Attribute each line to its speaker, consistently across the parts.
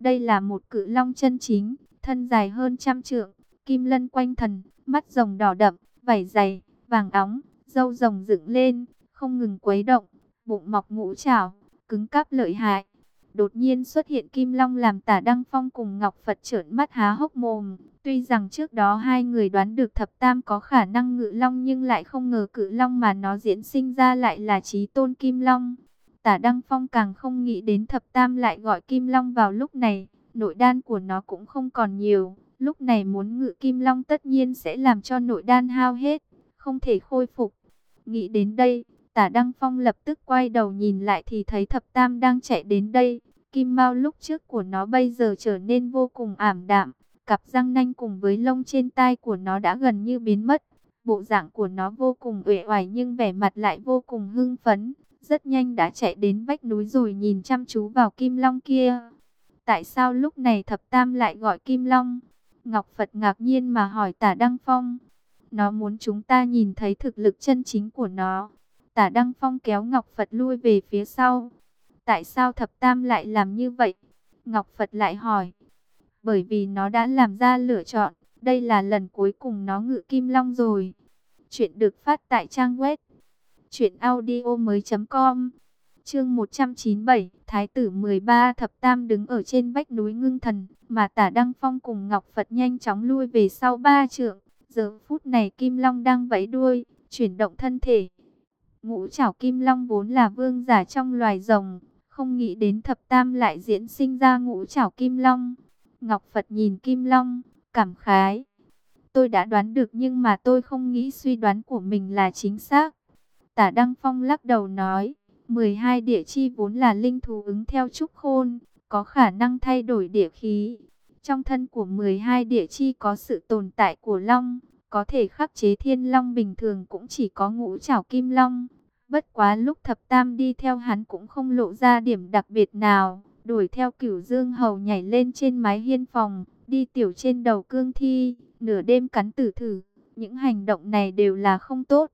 Speaker 1: Đây là một cự long chân chính, thân dài hơn trăm trượng, kim lân quanh thần, mắt rồng đỏ đậm, vảy dày, vàng óng, râu rồng dựng lên, không ngừng quấy động, bụng mọc ngũ trảo, cứng cáp lợi hại. Đột nhiên xuất hiện Kim Long làm tả Đăng Phong cùng Ngọc Phật trợn mắt há hốc mồm. Tuy rằng trước đó hai người đoán được thập tam có khả năng ngự long nhưng lại không ngờ cự long mà nó diễn sinh ra lại là trí tôn Kim Long. Tả Đăng Phong càng không nghĩ đến thập tam lại gọi Kim Long vào lúc này. Nội đan của nó cũng không còn nhiều. Lúc này muốn ngự Kim Long tất nhiên sẽ làm cho nội đan hao hết. Không thể khôi phục. Nghĩ đến đây, tả Đăng Phong lập tức quay đầu nhìn lại thì thấy thập tam đang chạy đến đây. Kim Mao lúc trước của nó bây giờ trở nên vô cùng ảm đạm. Cặp răng nanh cùng với lông trên tai của nó đã gần như biến mất. Bộ dạng của nó vô cùng uể oải nhưng vẻ mặt lại vô cùng hưng phấn. Rất nhanh đã chạy đến vách núi rồi nhìn chăm chú vào Kim Long kia. Tại sao lúc này thập tam lại gọi Kim Long? Ngọc Phật ngạc nhiên mà hỏi tả Đăng Phong. Nó muốn chúng ta nhìn thấy thực lực chân chính của nó. Tả Đăng Phong kéo Ngọc Phật lui về phía sau. Tại sao thập tam lại làm như vậy? Ngọc Phật lại hỏi. Bởi vì nó đã làm ra lựa chọn. Đây là lần cuối cùng nó ngự kim long rồi. Chuyện được phát tại trang web. Chuyện audio mới com. Chương 197, Thái tử 13 thập tam đứng ở trên vách núi ngưng thần, mà tả Đăng Phong cùng Ngọc Phật nhanh chóng lui về sau ba trượng. Giờ phút này Kim Long đang vẫy đuôi, chuyển động thân thể. Ngũ trảo Kim Long vốn là vương giả trong loài rồng, không nghĩ đến thập tam lại diễn sinh ra ngũ trảo kim long. Ngọc Phật nhìn kim long, cảm khái. Tôi đã đoán được nhưng mà tôi không nghĩ suy đoán của mình là chính xác. Tả Đăng Phong lắc đầu nói, 12 địa chi vốn là linh thú ứng theo trúc khôn, có khả năng thay đổi địa khí. Trong thân của 12 địa chi có sự tồn tại của long, có thể khắc chế thiên long bình thường cũng chỉ có ngũ trảo kim long. Bất quá lúc thập tam đi theo hắn cũng không lộ ra điểm đặc biệt nào. Đuổi theo cửu dương hầu nhảy lên trên mái hiên phòng, đi tiểu trên đầu cương thi, nửa đêm cắn tử thử. Những hành động này đều là không tốt.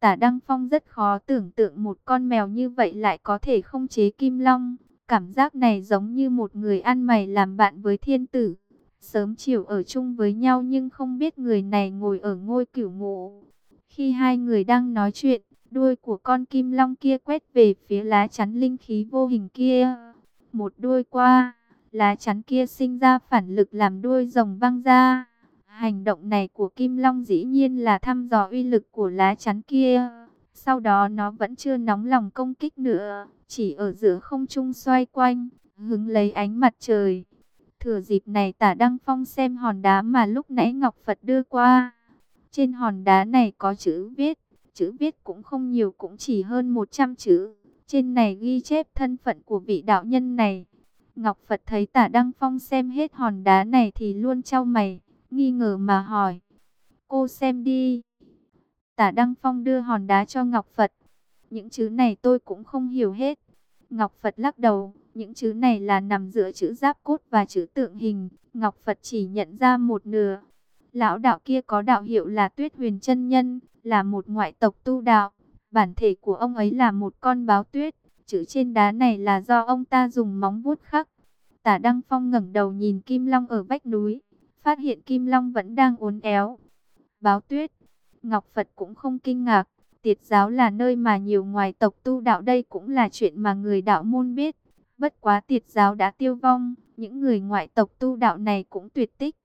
Speaker 1: Tả Đăng Phong rất khó tưởng tượng một con mèo như vậy lại có thể không chế kim long. Cảm giác này giống như một người ăn mày làm bạn với thiên tử. Sớm chiều ở chung với nhau nhưng không biết người này ngồi ở ngôi cửu ngộ. Khi hai người đang nói chuyện, Đuôi của con kim long kia quét về phía lá chắn linh khí vô hình kia. Một đuôi qua, lá chắn kia sinh ra phản lực làm đuôi rồng văng ra. Hành động này của kim long dĩ nhiên là thăm dò uy lực của lá chắn kia. Sau đó nó vẫn chưa nóng lòng công kích nữa, chỉ ở giữa không trung xoay quanh, hứng lấy ánh mặt trời. Thừa dịp này tả Đăng Phong xem hòn đá mà lúc nãy Ngọc Phật đưa qua. Trên hòn đá này có chữ viết, chữ viết cũng không nhiều cũng chỉ hơn 100 chữ. Trên này ghi chép thân phận của vị đạo nhân này. Ngọc Phật thấy tả Đăng Phong xem hết hòn đá này thì luôn trao mày, nghi ngờ mà hỏi. Cô xem đi. Tả Đăng Phong đưa hòn đá cho Ngọc Phật. Những chữ này tôi cũng không hiểu hết. Ngọc Phật lắc đầu, những chữ này là nằm giữa chữ giáp cốt và chữ tượng hình. Ngọc Phật chỉ nhận ra một nửa. Lão đạo kia có đạo hiệu là Tuyết Huyền chân Nhân, là một ngoại tộc tu đạo. Bản thể của ông ấy là một con báo tuyết. Chữ trên đá này là do ông ta dùng móng vuốt khắc. Tả Đăng Phong ngẩng đầu nhìn Kim Long ở vách núi. Phát hiện Kim Long vẫn đang uốn éo. Báo tuyết. Ngọc Phật cũng không kinh ngạc. Tiệt giáo là nơi mà nhiều ngoại tộc tu đạo đây cũng là chuyện mà người đạo môn biết. Bất quá tiệt giáo đã tiêu vong. Những người ngoại tộc tu đạo này cũng tuyệt tích.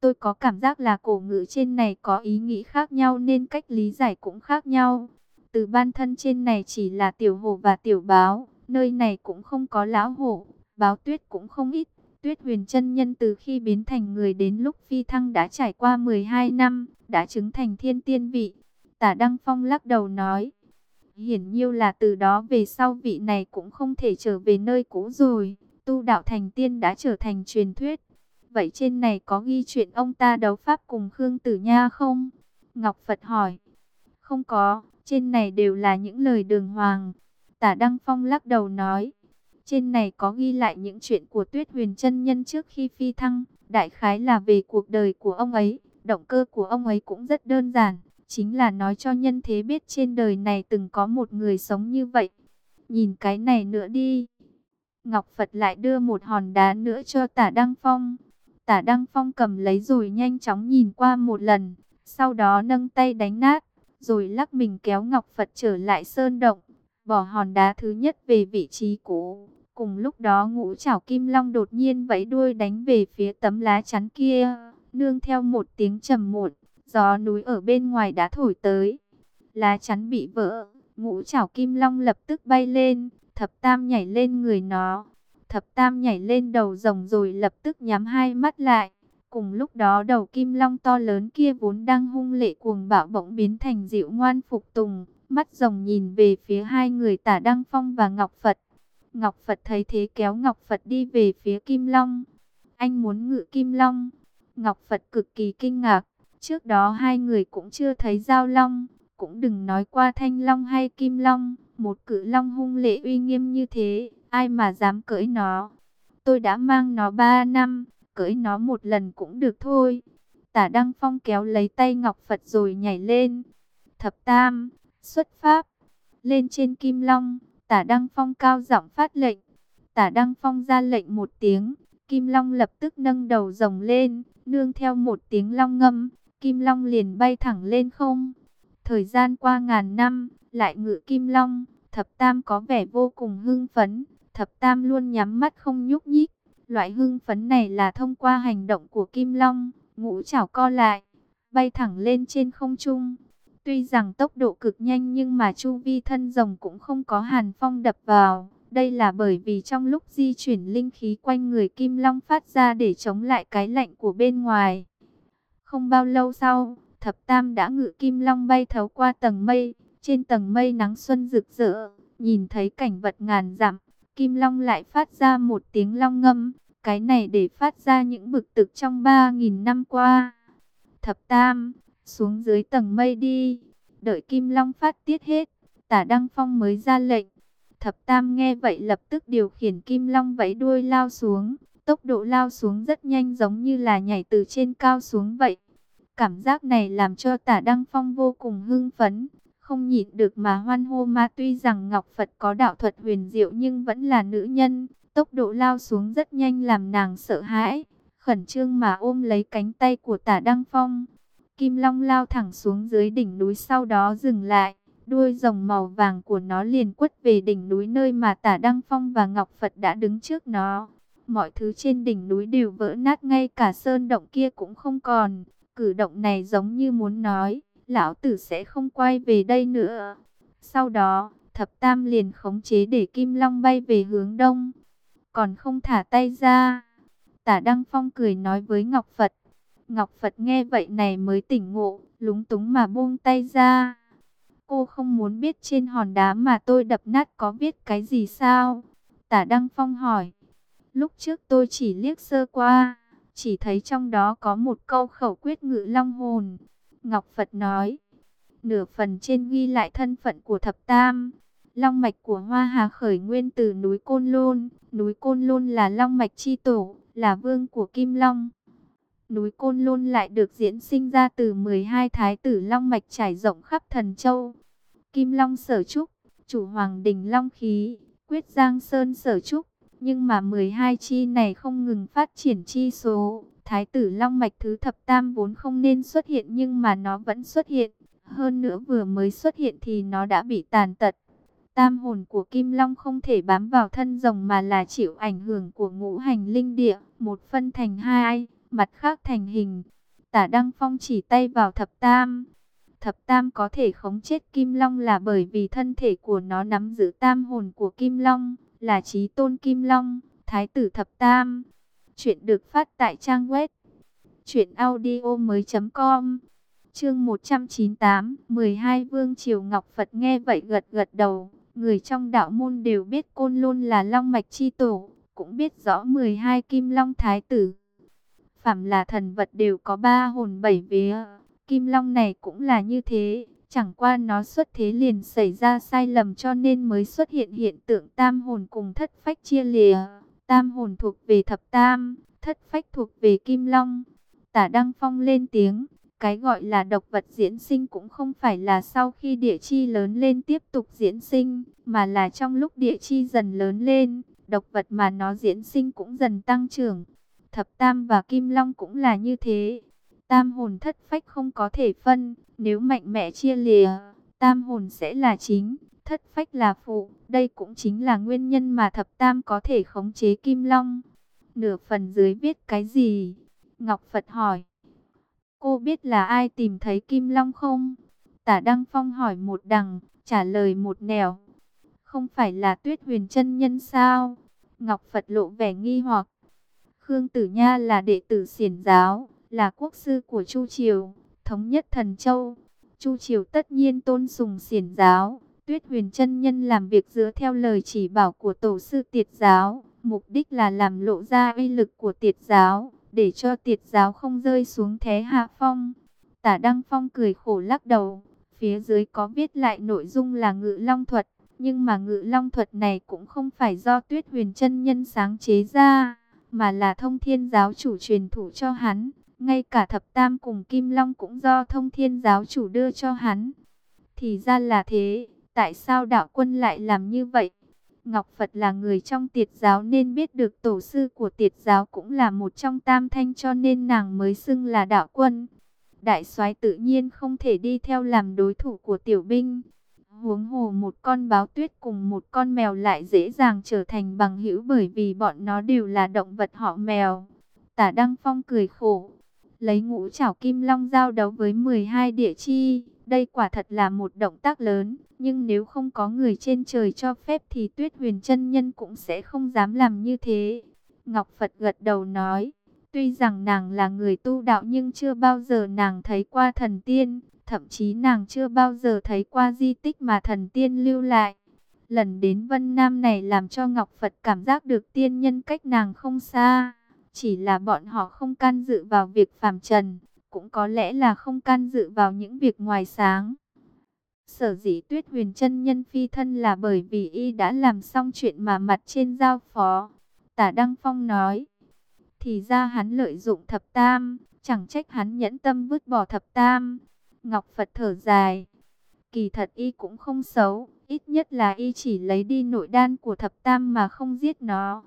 Speaker 1: Tôi có cảm giác là cổ ngữ trên này có ý nghĩ khác nhau nên cách lý giải cũng khác nhau. Từ ban thân trên này chỉ là tiểu hồ và tiểu báo, nơi này cũng không có lão hổ, báo tuyết cũng không ít. Tuyết huyền chân nhân từ khi biến thành người đến lúc phi thăng đã trải qua 12 năm, đã chứng thành thiên tiên vị. Tả Đăng Phong lắc đầu nói, hiển nhiêu là từ đó về sau vị này cũng không thể trở về nơi cũ rồi. Tu đạo thành tiên đã trở thành truyền thuyết. Vậy trên này có ghi chuyện ông ta đấu pháp cùng Khương Tử Nha không? Ngọc Phật hỏi. Không có, trên này đều là những lời đường hoàng. Tả Đăng Phong lắc đầu nói. Trên này có ghi lại những chuyện của Tuyết Huyền chân Nhân trước khi phi thăng. Đại khái là về cuộc đời của ông ấy. Động cơ của ông ấy cũng rất đơn giản. Chính là nói cho nhân thế biết trên đời này từng có một người sống như vậy. Nhìn cái này nữa đi. Ngọc Phật lại đưa một hòn đá nữa cho tả Đăng Phong. Tả Đăng Phong cầm lấy rồi nhanh chóng nhìn qua một lần, sau đó nâng tay đánh nát, rồi lắc mình kéo Ngọc Phật trở lại sơn động, bỏ hòn đá thứ nhất về vị trí cũ. Cùng lúc đó ngũ chảo kim long đột nhiên vẫy đuôi đánh về phía tấm lá chắn kia, nương theo một tiếng trầm muộn, gió núi ở bên ngoài đã thổi tới. Lá chắn bị vỡ, ngũ chảo kim long lập tức bay lên, thập tam nhảy lên người nó. Thập tam nhảy lên đầu rồng rồi lập tức nhắm hai mắt lại. Cùng lúc đó đầu kim long to lớn kia vốn đang hung lệ cuồng bạo bỗng biến thành dịu ngoan phục tùng. Mắt rồng nhìn về phía hai người tả Đăng Phong và Ngọc Phật. Ngọc Phật thấy thế kéo Ngọc Phật đi về phía Kim Long. Anh muốn ngự Kim Long. Ngọc Phật cực kỳ kinh ngạc. Trước đó hai người cũng chưa thấy Giao Long. Cũng đừng nói qua Thanh Long hay Kim Long. Một cự Long hung lệ uy nghiêm như thế. Ai mà dám cưỡi nó. Tôi đã mang nó ba năm. Cưỡi nó một lần cũng được thôi. Tả Đăng Phong kéo lấy tay Ngọc Phật rồi nhảy lên. Thập Tam, xuất pháp. Lên trên Kim Long. Tả Đăng Phong cao giọng phát lệnh. Tả Đăng Phong ra lệnh một tiếng. Kim Long lập tức nâng đầu rồng lên. Nương theo một tiếng long ngâm. Kim Long liền bay thẳng lên không. Thời gian qua ngàn năm. Lại ngự Kim Long. Thập Tam có vẻ vô cùng hưng phấn. Thập Tam luôn nhắm mắt không nhúc nhích. Loại hưng phấn này là thông qua hành động của Kim Long. Ngũ chảo co lại. Bay thẳng lên trên không trung. Tuy rằng tốc độ cực nhanh nhưng mà chu vi thân rồng cũng không có hàn phong đập vào. Đây là bởi vì trong lúc di chuyển linh khí quanh người Kim Long phát ra để chống lại cái lạnh của bên ngoài. Không bao lâu sau, Thập Tam đã ngự Kim Long bay thấu qua tầng mây. Trên tầng mây nắng xuân rực rỡ, nhìn thấy cảnh vật ngàn dặm. Kim Long lại phát ra một tiếng long ngâm. Cái này để phát ra những bực tức trong 3.000 năm qua. Thập Tam, xuống dưới tầng mây đi. Đợi Kim Long phát tiết hết, tả Đăng Phong mới ra lệnh. Thập Tam nghe vậy lập tức điều khiển Kim Long vẫy đuôi lao xuống. Tốc độ lao xuống rất nhanh giống như là nhảy từ trên cao xuống vậy. Cảm giác này làm cho tả Đăng Phong vô cùng hưng phấn. Không nhịn được mà hoan hô ma tuy rằng Ngọc Phật có đạo thuật huyền diệu nhưng vẫn là nữ nhân. Tốc độ lao xuống rất nhanh làm nàng sợ hãi. Khẩn trương mà ôm lấy cánh tay của tả Đăng Phong. Kim Long lao thẳng xuống dưới đỉnh núi sau đó dừng lại. Đuôi rồng màu vàng của nó liền quất về đỉnh núi nơi mà tả Đăng Phong và Ngọc Phật đã đứng trước nó. Mọi thứ trên đỉnh núi đều vỡ nát ngay cả sơn động kia cũng không còn. Cử động này giống như muốn nói, lão tử sẽ không quay về đây nữa. Sau đó, thập tam liền khống chế để Kim Long bay về hướng đông. Còn không thả tay ra. Tả Đăng Phong cười nói với Ngọc Phật. Ngọc Phật nghe vậy này mới tỉnh ngộ, lúng túng mà buông tay ra. Cô không muốn biết trên hòn đá mà tôi đập nát có viết cái gì sao? Tả Đăng Phong hỏi. Lúc trước tôi chỉ liếc sơ qua, chỉ thấy trong đó có một câu khẩu quyết ngự long hồn. Ngọc Phật nói. Nửa phần trên ghi lại thân phận của thập tam. Long mạch của Hoa Hà khởi nguyên từ núi Côn Lôn. Núi Côn Lôn là long mạch chi tổ, là vương của Kim Long. Núi Côn Lôn lại được diễn sinh ra từ 12 thái tử long mạch trải rộng khắp thần châu. Kim Long sở trúc, chủ hoàng đình long khí, quyết giang sơn sở trúc. Nhưng mà 12 chi này không ngừng phát triển chi số. Thái tử long mạch thứ thập tam vốn không nên xuất hiện nhưng mà nó vẫn xuất hiện. Hơn nữa vừa mới xuất hiện thì nó đã bị tàn tật. Tam hồn của Kim Long không thể bám vào thân rồng mà là chịu ảnh hưởng của ngũ hành linh địa, một phân thành hai mặt khác thành hình. Tả Đăng Phong chỉ tay vào thập tam. Thập tam có thể khống chết Kim Long là bởi vì thân thể của nó nắm giữ tam hồn của Kim Long, là trí tôn Kim Long, thái tử thập tam. Chuyện được phát tại trang web truyệnaudiomoi.com. Chương 198, 12 Vương Triều Ngọc Phật nghe vậy gật gật đầu, người trong đạo môn đều biết Côn Lôn là long mạch chi tổ, cũng biết rõ 12 Kim Long thái tử phạm là thần vật đều có ba hồn bảy vía. Kim Long này cũng là như thế, chẳng qua nó xuất thế liền xảy ra sai lầm cho nên mới xuất hiện hiện tượng tam hồn cùng thất phách chia lìa. Tam hồn thuộc về thập tam, thất phách thuộc về Kim Long. Tả Đăng Phong lên tiếng, cái gọi là độc vật diễn sinh cũng không phải là sau khi địa chi lớn lên tiếp tục diễn sinh, mà là trong lúc địa chi dần lớn lên, độc vật mà nó diễn sinh cũng dần tăng trưởng. Thập Tam và Kim Long cũng là như thế. Tam hồn thất phách không có thể phân, nếu mạnh mẽ chia lìa, tam hồn sẽ là chính, thất phách là phụ. Đây cũng chính là nguyên nhân mà thập tam có thể khống chế Kim Long. Nửa phần dưới viết cái gì? Ngọc Phật hỏi. Cô biết là ai tìm thấy Kim Long không? Tả Đăng Phong hỏi một đằng, trả lời một nẻo. Không phải là tuyết huyền chân nhân sao? Ngọc Phật lộ vẻ nghi hoặc. Khương Tử Nha là đệ tử xiển giáo, là quốc sư của Chu Triều, thống nhất thần châu. Chu Triều tất nhiên tôn sùng xiển giáo. Tuyết huyền chân nhân làm việc dựa theo lời chỉ bảo của tổ sư tiệt giáo. Mục đích là làm lộ ra uy lực của tiệt giáo, để cho tiệt giáo không rơi xuống thế hạ phong. Tả Đăng Phong cười khổ lắc đầu, phía dưới có viết lại nội dung là ngự long thuật. Nhưng mà ngự long thuật này cũng không phải do tuyết huyền chân nhân sáng chế ra, mà là thông thiên giáo chủ truyền thủ cho hắn. Ngay cả thập tam cùng kim long cũng do thông thiên giáo chủ đưa cho hắn. Thì ra là thế, tại sao đạo quân lại làm như vậy? Ngọc Phật là người trong tiệt giáo nên biết được tổ sư của tiệt giáo cũng là một trong tam thanh cho nên nàng mới xưng là đạo quân. Đại soái tự nhiên không thể đi theo làm đối thủ của tiểu binh. Huống hồ một con báo tuyết cùng một con mèo lại dễ dàng trở thành bằng hữu bởi vì bọn nó đều là động vật họ mèo. Tả Đăng Phong cười khổ, lấy ngũ chảo kim long giao đấu với 12 địa chi. Đây quả thật là một động tác lớn, nhưng nếu không có người trên trời cho phép thì Tuyết Huyền chân nhân cũng sẽ không dám làm như thế. Ngọc Phật gật đầu nói, tuy rằng nàng là người tu đạo nhưng chưa bao giờ nàng thấy qua thần tiên, thậm chí nàng chưa bao giờ thấy qua di tích mà thần tiên lưu lại. Lần đến Vân Nam này làm cho Ngọc Phật cảm giác được tiên nhân cách nàng không xa, chỉ là bọn họ không can dự vào việc phàm trần cũng có lẽ là không can dự vào những việc ngoài sáng. Sở dĩ tuyết huyền chân nhân phi thân là bởi vì y đã làm xong chuyện mà mặt trên giao phó. Tả Đăng Phong nói, thì ra hắn lợi dụng thập tam, chẳng trách hắn nhẫn tâm vứt bỏ thập tam. Ngọc Phật thở dài, kỳ thật y cũng không xấu, ít nhất là y chỉ lấy đi nội đan của thập tam mà không giết nó.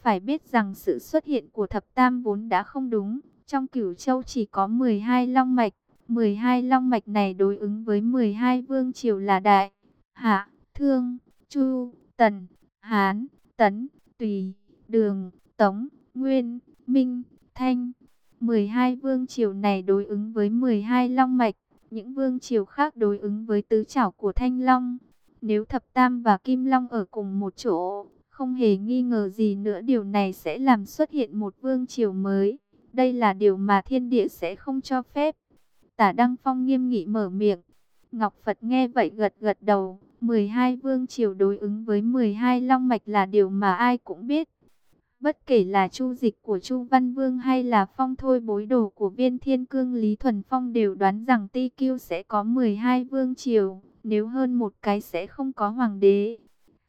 Speaker 1: Phải biết rằng sự xuất hiện của thập tam vốn đã không đúng, trong cửu châu chỉ có 12 long mạch, 12 long mạch này đối ứng với 12 vương triều là Đại, Hạ, Thương, Chu, Tần, Hán, Tấn, Tùy, Đường, Tống, Nguyên, Minh, Thanh. 12 vương triều này đối ứng với 12 long mạch, những vương triều khác đối ứng với tứ chảo của Thanh Long. Nếu Thập Tam và Kim Long ở cùng một chỗ, không hề nghi ngờ gì nữa điều này sẽ làm xuất hiện một vương triều mới. Đây là điều mà thiên địa sẽ không cho phép. Tả Đăng Phong nghiêm nghị mở miệng. Ngọc Phật nghe vậy gật gật đầu. 12 vương triều đối ứng với 12 long mạch là điều mà ai cũng biết. Bất kể là chu dịch của Chu Văn Vương hay là phong thôi bối đồ của viên thiên cương Lý Thuần Phong đều đoán rằng Ti Kiêu sẽ có 12 vương triều, nếu hơn một cái sẽ không có hoàng đế.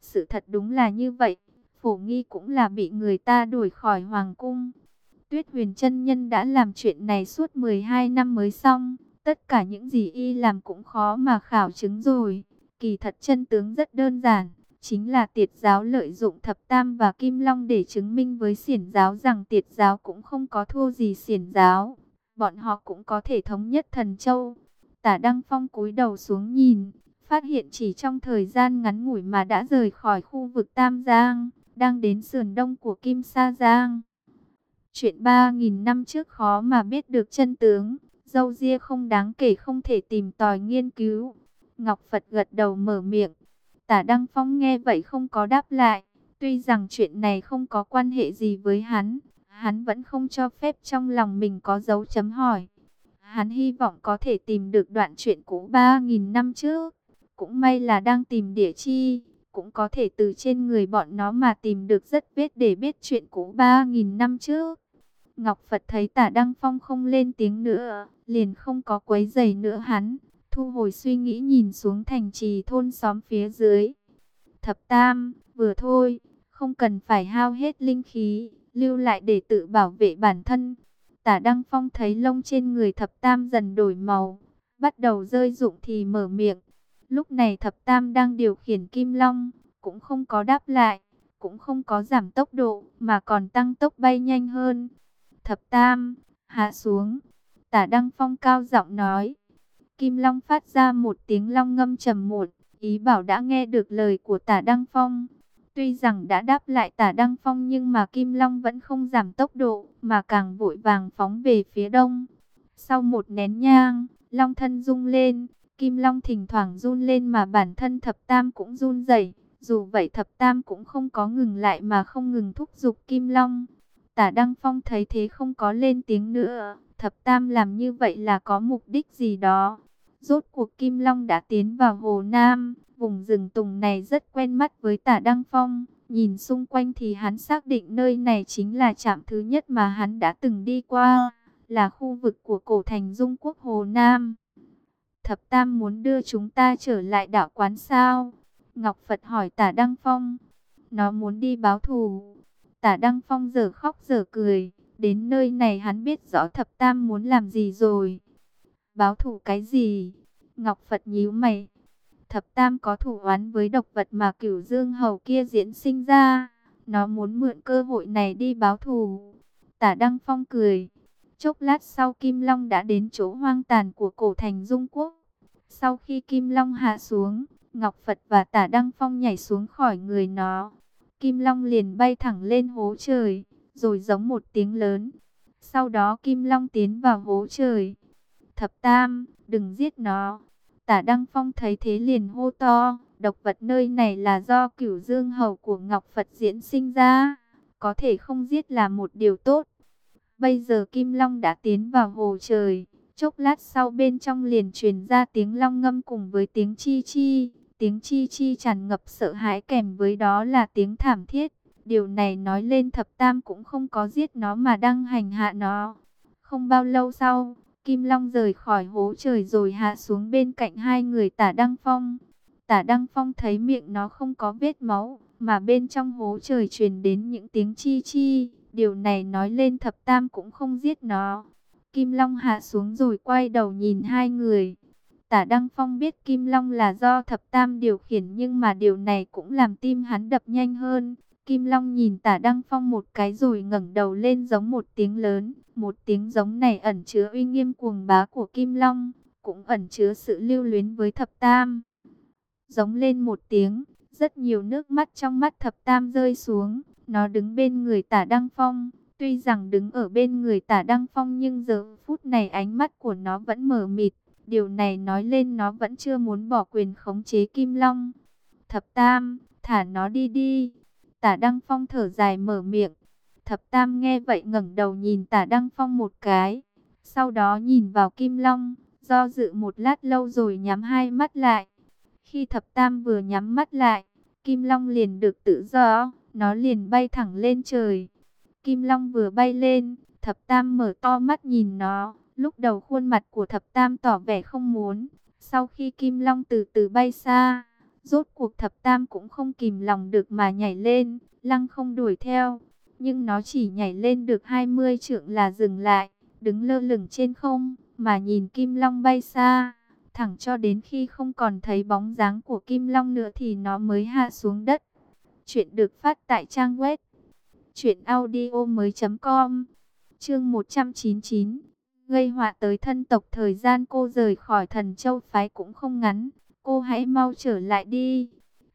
Speaker 1: Sự thật đúng là như vậy, phổ nghi cũng là bị người ta đuổi khỏi hoàng cung. Tuyết huyền chân nhân đã làm chuyện này suốt 12 năm mới xong. Tất cả những gì y làm cũng khó mà khảo chứng rồi. Kỳ thật chân tướng rất đơn giản. Chính là tiệt giáo lợi dụng thập tam và kim long để chứng minh với xiển giáo rằng tiệt giáo cũng không có thua gì xiển giáo. Bọn họ cũng có thể thống nhất thần châu. Tả Đăng Phong cúi đầu xuống nhìn, phát hiện chỉ trong thời gian ngắn ngủi mà đã rời khỏi khu vực Tam Giang, đang đến sườn đông của Kim Sa Giang. Chuyện 3.000 năm trước khó mà biết được chân tướng, dâu ria không đáng kể không thể tìm tòi nghiên cứu. Ngọc Phật gật đầu mở miệng, tả Đăng Phong nghe vậy không có đáp lại. Tuy rằng chuyện này không có quan hệ gì với hắn, hắn vẫn không cho phép trong lòng mình có dấu chấm hỏi. Hắn hy vọng có thể tìm được đoạn chuyện cũ 3.000 năm trước. Cũng may là đang tìm địa chi, cũng có thể từ trên người bọn nó mà tìm được rất vết để biết chuyện cũ 3.000 năm trước. Ngọc Phật thấy tả Đăng Phong không lên tiếng nữa, liền không có quấy giày nữa hắn, thu hồi suy nghĩ nhìn xuống thành trì thôn xóm phía dưới. Thập Tam, vừa thôi, không cần phải hao hết linh khí, lưu lại để tự bảo vệ bản thân. Tả Đăng Phong thấy lông trên người Thập Tam dần đổi màu, bắt đầu rơi rụng thì mở miệng. Lúc này Thập Tam đang điều khiển Kim Long, cũng không có đáp lại, cũng không có giảm tốc độ, mà còn tăng tốc bay nhanh hơn. Thập Tam, hạ xuống. Tả Đăng Phong cao giọng nói. Kim Long phát ra một tiếng long ngâm trầm một, ý bảo đã nghe được lời của Tả Đăng Phong. Tuy rằng đã đáp lại Tả Đăng Phong nhưng mà Kim Long vẫn không giảm tốc độ, mà càng vội vàng phóng về phía đông. Sau một nén nhang, Long thân rung lên, Kim Long thỉnh thoảng run lên mà bản thân Thập Tam cũng run rẩy. Dù vậy Thập Tam cũng không có ngừng lại mà không ngừng thúc giục Kim Long. Tả Đăng Phong thấy thế không có lên tiếng nữa. Thập Tam làm như vậy là có mục đích gì đó. Rốt cuộc Kim Long đã tiến vào Hồ Nam. Vùng rừng tùng này rất quen mắt với tả Đăng Phong. Nhìn xung quanh thì hắn xác định nơi này chính là trạm thứ nhất mà hắn đã từng đi qua. Là khu vực của cổ thành Dung Quốc Hồ Nam. Thập Tam muốn đưa chúng ta trở lại đảo quán sao? Ngọc Phật hỏi tả Đăng Phong. Nó muốn đi báo thù. Tả Đăng Phong giờ khóc giờ cười. Đến nơi này hắn biết rõ thập tam muốn làm gì rồi. Báo thù cái gì? Ngọc Phật nhíu mày. Thập tam có thủ oán với độc vật mà cửu dương hầu kia diễn sinh ra. Nó muốn mượn cơ hội này đi báo thù. Tả Đăng Phong cười. Chốc lát sau Kim Long đã đến chỗ hoang tàn của cổ thành Dung Quốc. Sau khi Kim Long hạ xuống, Ngọc Phật và Tả Đăng Phong nhảy xuống khỏi người nó. Kim Long liền bay thẳng lên hố trời rồi giống một tiếng lớn. Sau đó Kim Long tiến vào hố trời. Thập Tam, đừng giết nó. Tả Đăng Phong thấy thế liền hô to, độc vật nơi này là do cửu dương hầu của Ngọc Phật diễn sinh ra. Có thể không giết là một điều tốt. Bây giờ Kim Long đã tiến vào hồ trời. Chốc lát sau bên trong liền truyền ra tiếng long ngâm cùng với tiếng chi chi. Tiếng chi chi tràn ngập sợ hãi kèm với đó là tiếng thảm thiết. Điều này nói lên thập tam cũng không có giết nó mà đang hành hạ nó. Không bao lâu sau, Kim Long rời khỏi hố trời rồi hạ xuống bên cạnh hai người tả Đăng Phong. Tả Đăng Phong thấy miệng nó không có vết máu, mà bên trong hố trời truyền đến những tiếng chi chi. Điều này nói lên thập tam cũng không giết nó. Kim Long hạ xuống rồi quay đầu nhìn hai người. Tả Đăng Phong biết Kim Long là do thập tam điều khiển nhưng mà điều này cũng làm tim hắn đập nhanh hơn. Kim Long nhìn tả Đăng Phong một cái rồi ngẩng đầu lên giống một tiếng lớn. Một tiếng giống này ẩn chứa uy nghiêm cuồng bá của Kim Long, cũng ẩn chứa sự lưu luyến với thập tam. Giống lên một tiếng, rất nhiều nước mắt trong mắt thập tam rơi xuống. Nó đứng bên người tả Đăng Phong. Tuy rằng đứng ở bên người tả Đăng Phong nhưng giờ phút này ánh mắt của nó vẫn mở mịt. Điều này nói lên nó vẫn chưa muốn bỏ quyền khống chế Kim Long. Thập Tam, thả nó đi đi. Tả Đăng Phong thở dài mở miệng. Thập Tam nghe vậy ngẩng đầu nhìn Tả Đăng Phong một cái. Sau đó nhìn vào Kim Long, do dự một lát lâu rồi nhắm hai mắt lại. Khi Thập Tam vừa nhắm mắt lại, Kim Long liền được tự do, nó liền bay thẳng lên trời. Kim Long vừa bay lên, Thập Tam mở to mắt nhìn nó. Lúc đầu khuôn mặt của Thập Tam tỏ vẻ không muốn. Sau khi Kim Long từ từ bay xa, Rốt cuộc thập tam cũng không kìm lòng được mà nhảy lên, lăng không đuổi theo. Nhưng nó chỉ nhảy lên được 20 trượng là dừng lại, đứng lơ lửng trên không, mà nhìn Kim Long bay xa. Thẳng cho đến khi không còn thấy bóng dáng của Kim Long nữa thì nó mới hạ xuống đất. Chuyện được phát tại trang web chuyểnaudio.com Chương 199 Gây họa tới thân tộc thời gian cô rời khỏi thần châu phái cũng không ngắn cô hãy mau trở lại đi.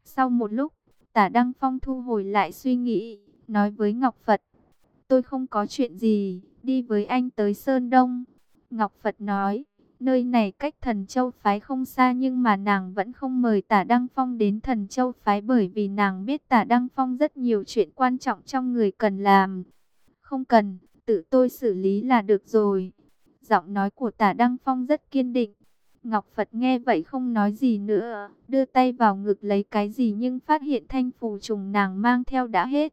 Speaker 1: Sau một lúc, tả Đăng Phong thu hồi lại suy nghĩ, nói với Ngọc Phật. Tôi không có chuyện gì, đi với anh tới Sơn Đông. Ngọc Phật nói, nơi này cách thần châu phái không xa nhưng mà nàng vẫn không mời tả Đăng Phong đến thần châu phái bởi vì nàng biết tả Đăng Phong rất nhiều chuyện quan trọng trong người cần làm. Không cần, tự tôi xử lý là được rồi. Giọng nói của tả Đăng Phong rất kiên định. Ngọc Phật nghe vậy không nói gì nữa, đưa tay vào ngực lấy cái gì nhưng phát hiện thanh phù trùng nàng mang theo đã hết.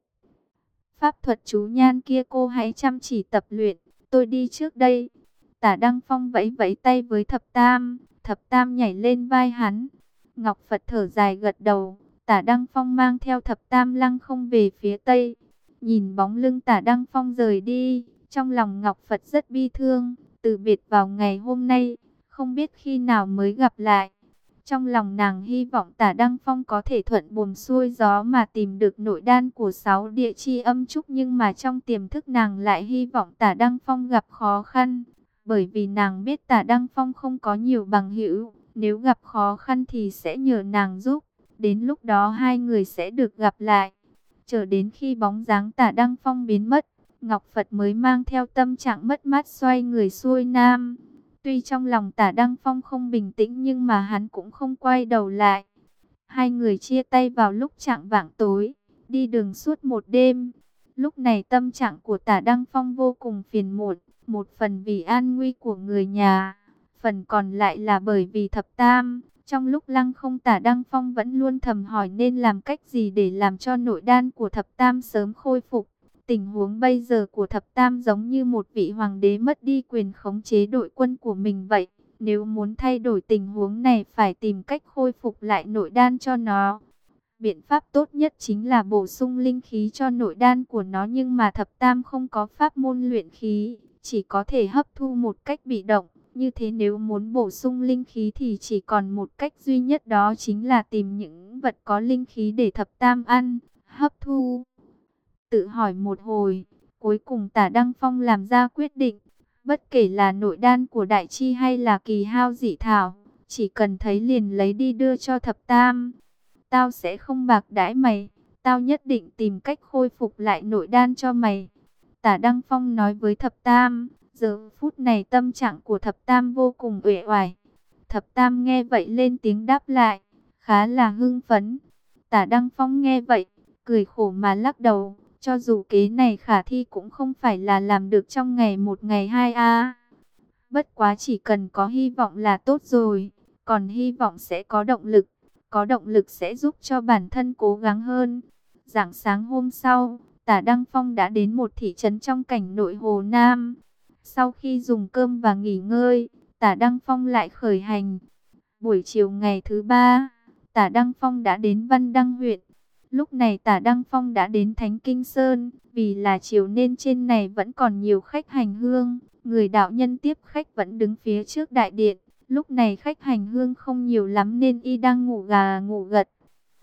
Speaker 1: Pháp thuật chú nhan kia cô hãy chăm chỉ tập luyện, tôi đi trước đây. Tả Đăng Phong vẫy vẫy tay với Thập Tam, Thập Tam nhảy lên vai hắn. Ngọc Phật thở dài gật đầu, Tả Đăng Phong mang theo Thập Tam lăng không về phía Tây. Nhìn bóng lưng Tả Đăng Phong rời đi, trong lòng Ngọc Phật rất bi thương, từ biệt vào ngày hôm nay không biết khi nào mới gặp lại. Trong lòng nàng hy vọng tả Đăng Phong có thể thuận buồm xuôi gió mà tìm được nội đan của sáu địa chi âm trúc nhưng mà trong tiềm thức nàng lại hy vọng tả Đăng Phong gặp khó khăn. Bởi vì nàng biết tả Đăng Phong không có nhiều bằng hữu, nếu gặp khó khăn thì sẽ nhờ nàng giúp. Đến lúc đó hai người sẽ được gặp lại. Chờ đến khi bóng dáng tả Đăng Phong biến mất, Ngọc Phật mới mang theo tâm trạng mất mát xoay người xuôi nam. Tuy trong lòng tả Đăng Phong không bình tĩnh nhưng mà hắn cũng không quay đầu lại. Hai người chia tay vào lúc trạng vạng tối, đi đường suốt một đêm. Lúc này tâm trạng của tả Đăng Phong vô cùng phiền muộn, một phần vì an nguy của người nhà, phần còn lại là bởi vì thập tam. Trong lúc lăng không tả Đăng Phong vẫn luôn thầm hỏi nên làm cách gì để làm cho nội đan của thập tam sớm khôi phục. Tình huống bây giờ của thập tam giống như một vị hoàng đế mất đi quyền khống chế đội quân của mình vậy. Nếu muốn thay đổi tình huống này phải tìm cách khôi phục lại nội đan cho nó. Biện pháp tốt nhất chính là bổ sung linh khí cho nội đan của nó nhưng mà thập tam không có pháp môn luyện khí, chỉ có thể hấp thu một cách bị động. Như thế nếu muốn bổ sung linh khí thì chỉ còn một cách duy nhất đó chính là tìm những vật có linh khí để thập tam ăn, hấp thu. Tự hỏi một hồi, cuối cùng tả Đăng Phong làm ra quyết định. Bất kể là nội đan của đại chi hay là kỳ hao dị thảo, chỉ cần thấy liền lấy đi đưa cho thập tam. Tao sẽ không bạc đãi mày, tao nhất định tìm cách khôi phục lại nội đan cho mày. Tả Đăng Phong nói với thập tam, giờ phút này tâm trạng của thập tam vô cùng uể oải. Thập tam nghe vậy lên tiếng đáp lại, khá là hưng phấn. Tả Đăng Phong nghe vậy, cười khổ mà lắc đầu. Cho dù kế này khả thi cũng không phải là làm được trong ngày một ngày hai a. Bất quá chỉ cần có hy vọng là tốt rồi, còn hy vọng sẽ có động lực, có động lực sẽ giúp cho bản thân cố gắng hơn. Dạng sáng hôm sau, Tả Đăng Phong đã đến một thị trấn trong cảnh nội Hồ Nam. Sau khi dùng cơm và nghỉ ngơi, Tả Đăng Phong lại khởi hành. Buổi chiều ngày thứ ba, Tả Đăng Phong đã đến Văn Đăng huyện. Lúc này tả Đăng Phong đã đến Thánh Kinh Sơn, vì là chiều nên trên này vẫn còn nhiều khách hành hương. Người đạo nhân tiếp khách vẫn đứng phía trước đại điện. Lúc này khách hành hương không nhiều lắm nên y đang ngủ gà ngủ gật.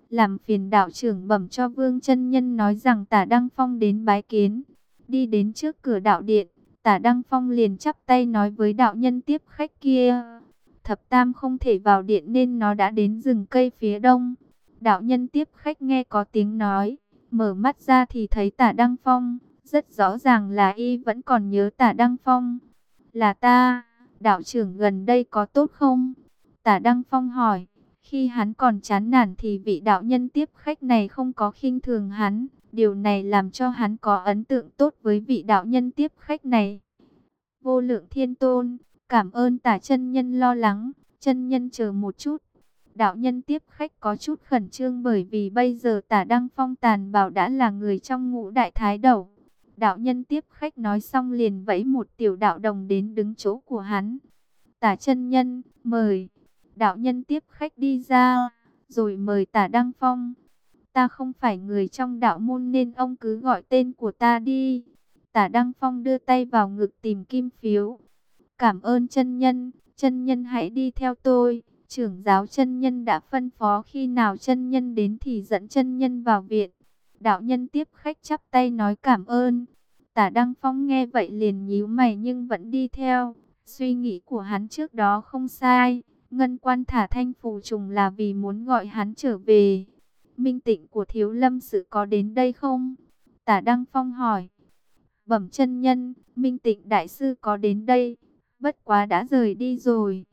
Speaker 1: Làm phiền đạo trưởng bẩm cho Vương chân Nhân nói rằng tả Đăng Phong đến bái kiến. Đi đến trước cửa đạo điện, tả Đăng Phong liền chắp tay nói với đạo nhân tiếp khách kia. Thập Tam không thể vào điện nên nó đã đến rừng cây phía đông. Đạo nhân tiếp khách nghe có tiếng nói, mở mắt ra thì thấy tả Đăng Phong, rất rõ ràng là y vẫn còn nhớ tả Đăng Phong. Là ta, đạo trưởng gần đây có tốt không? Tả Đăng Phong hỏi, khi hắn còn chán nản thì vị đạo nhân tiếp khách này không có khinh thường hắn. Điều này làm cho hắn có ấn tượng tốt với vị đạo nhân tiếp khách này. Vô lượng thiên tôn, cảm ơn tả chân nhân lo lắng, chân nhân chờ một chút. Đạo nhân tiếp khách có chút khẩn trương bởi vì bây giờ tả Đăng Phong tàn bảo đã là người trong ngũ đại thái đầu. Đạo nhân tiếp khách nói xong liền vẫy một tiểu đạo đồng đến đứng chỗ của hắn. Tả chân nhân, mời. Đạo nhân tiếp khách đi ra, rồi mời tả Đăng Phong. Ta không phải người trong đạo môn nên ông cứ gọi tên của ta đi. Tả Đăng Phong đưa tay vào ngực tìm kim phiếu. Cảm ơn chân nhân, chân nhân hãy đi theo tôi. Trưởng giáo chân nhân đã phân phó khi nào chân nhân đến thì dẫn chân nhân vào viện. Đạo nhân tiếp khách chắp tay nói cảm ơn. Tả Đăng Phong nghe vậy liền nhíu mày nhưng vẫn đi theo. Suy nghĩ của hắn trước đó không sai. Ngân quan thả thanh phù trùng là vì muốn gọi hắn trở về. Minh tịnh của thiếu lâm sự có đến đây không? Tả Đăng Phong hỏi. Bẩm chân nhân, Minh tịnh đại sư có đến đây. Bất quá đã rời đi rồi.